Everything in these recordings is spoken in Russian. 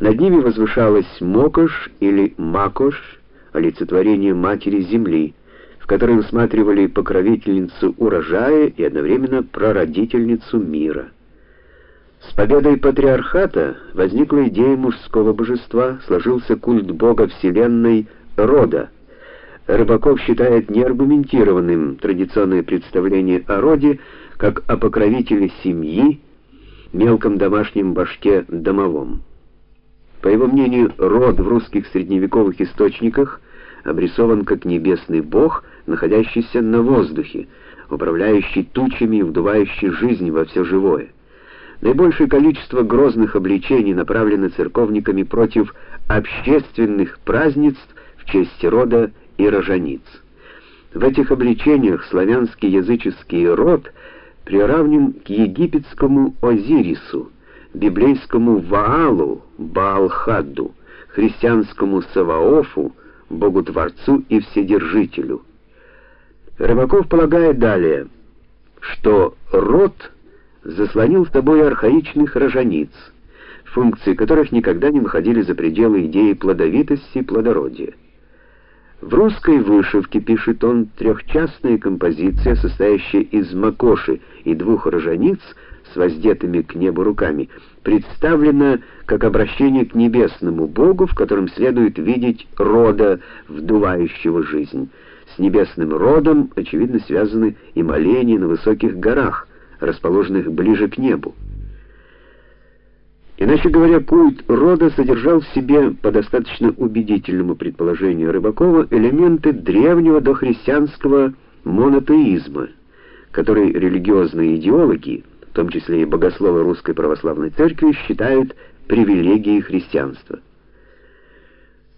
Над ними возвышалась Мокош или Макош, олицетворение матери земли, в которой усматривали покровительницу урожая и одновременно прародительницу мира. С победой патриархата возникла идея мужского божества, сложился культ бога вселенной рода. Рыбаков считает неаргументированным традиционное представление о роде как о покровителе семьи, мелком домашнем башке домовом. По его мнению, род в русских средневековых источниках обрисован как небесный бог, находящийся на воздухе, управляющий тучами и вдувающий жизнь во все живое. Наибольшее количество грозных обличений направлено церковниками против общественных празднеств в честь рода и рожениц. В этих обличениях славянский языческий род приравнен к египетскому Озирису, библейскому Ваалу, Баалхадду, христианскому Саваофу, Богу-творцу и вседержителю. Рыбаков полагает далее, что род заслонил с собой архаичных рожениц, функции которых никогда не выходили за пределы идеи плодовитости и плодородия. В русской вышивке, пишет он, трехчастная композиция, состоящая из макоши и двух рожениц, с воздетыми к небу руками, представлена как обращение к небесному Богу, в котором следует видеть рода, вдувающего жизнь. С небесным родом, очевидно, связаны и моления на высоких горах, расположенных ближе к небу. Иначе говоря, культ рода содержал в себе, по достаточно убедительному предположению Рыбакова, элементы древнего дохристианского монотеизма, который религиозные идеологи в том числе и богословы Русской Православной Церкви, считают привилегией христианства.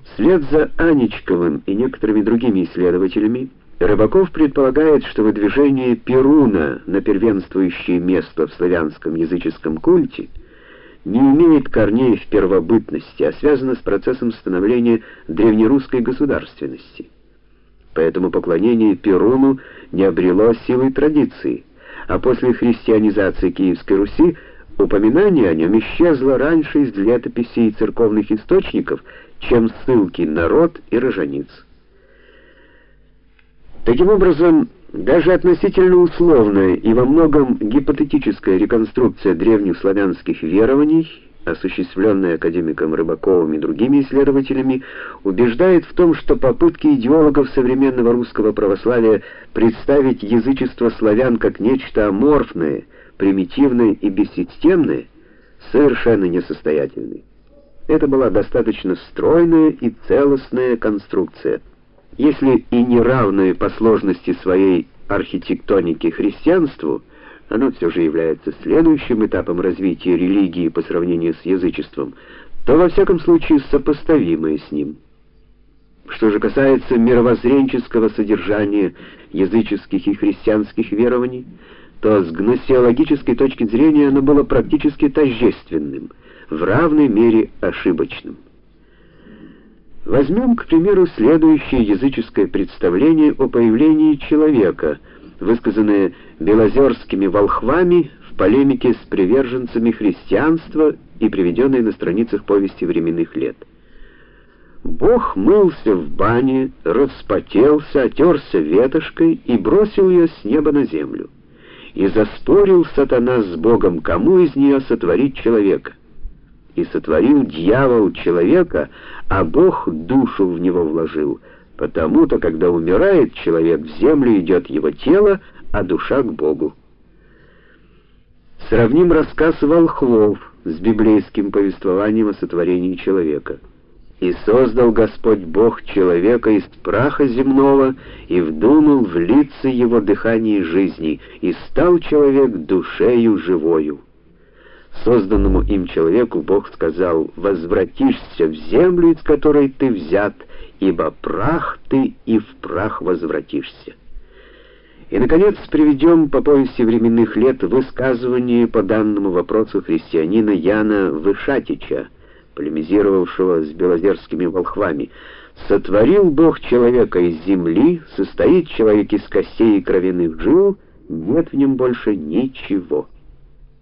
Вслед за Аничковым и некоторыми другими исследователями Рыбаков предполагает, что выдвижение Перуна на первенствующее место в славянском языческом культе не имеет корней в первобытности, а связано с процессом становления древнерусской государственности. Поэтому поклонение Перуну не обрело силы традиции а после христианизации Киевской Руси упоминание о нем исчезло раньше из летописей и церковных источников, чем ссылки на род и рожениц. Таким образом, даже относительно условная и во многом гипотетическая реконструкция древних славянских верований осуществленная академиком Рыбаковым и другими исследователями, убеждает в том, что попытки идеологов современного русского православия представить язычество славян как нечто аморфное, примитивное и бессистемное совершенно несостоятельны. Это была достаточно стройная и целостная конструкция. Если и не равная по сложности своей архитектоники христианству, оно все же является следующим этапом развития религии по сравнению с язычеством, то во всяком случае сопоставимое с ним. Что же касается мировоззренческого содержания языческих и христианских верований, то с гносеологической точки зрения оно было практически тождественным, в равной мере ошибочным. Возьмем, к примеру, следующее языческое представление о появлении человека – высказанные белозерскими волхвами в полемике с приверженцами христианства и приведенные на страницах повести временных лет. Бог мылся в бане, распотелся, отерся ветошкой и бросил ее с неба на землю. И заспорил сатана с Богом, кому из нее сотворить человека. И сотворил дьявол человека, а Бог душу в него вложил — Потому-то, когда умирает человек, в землю идет его тело, а душа к Богу. Сравним рассказ волхвов с библейским повествованием о сотворении человека. «И создал Господь Бог человека из праха земного, и вдунул в лица его дыхание жизни, и стал человек душею живою». Созданному им человеку Бог сказал, «Возвратишься в землю, из которой ты взят, ибо прах ты и в прах возвратишься». И, наконец, приведем по повести временных лет высказывание по данному вопросу христианина Яна Вышатича, полемизировавшего с белозерскими волхвами. «Сотворил Бог человека из земли, состоит человек из костей и кровяных жил, нет в нем больше ничего».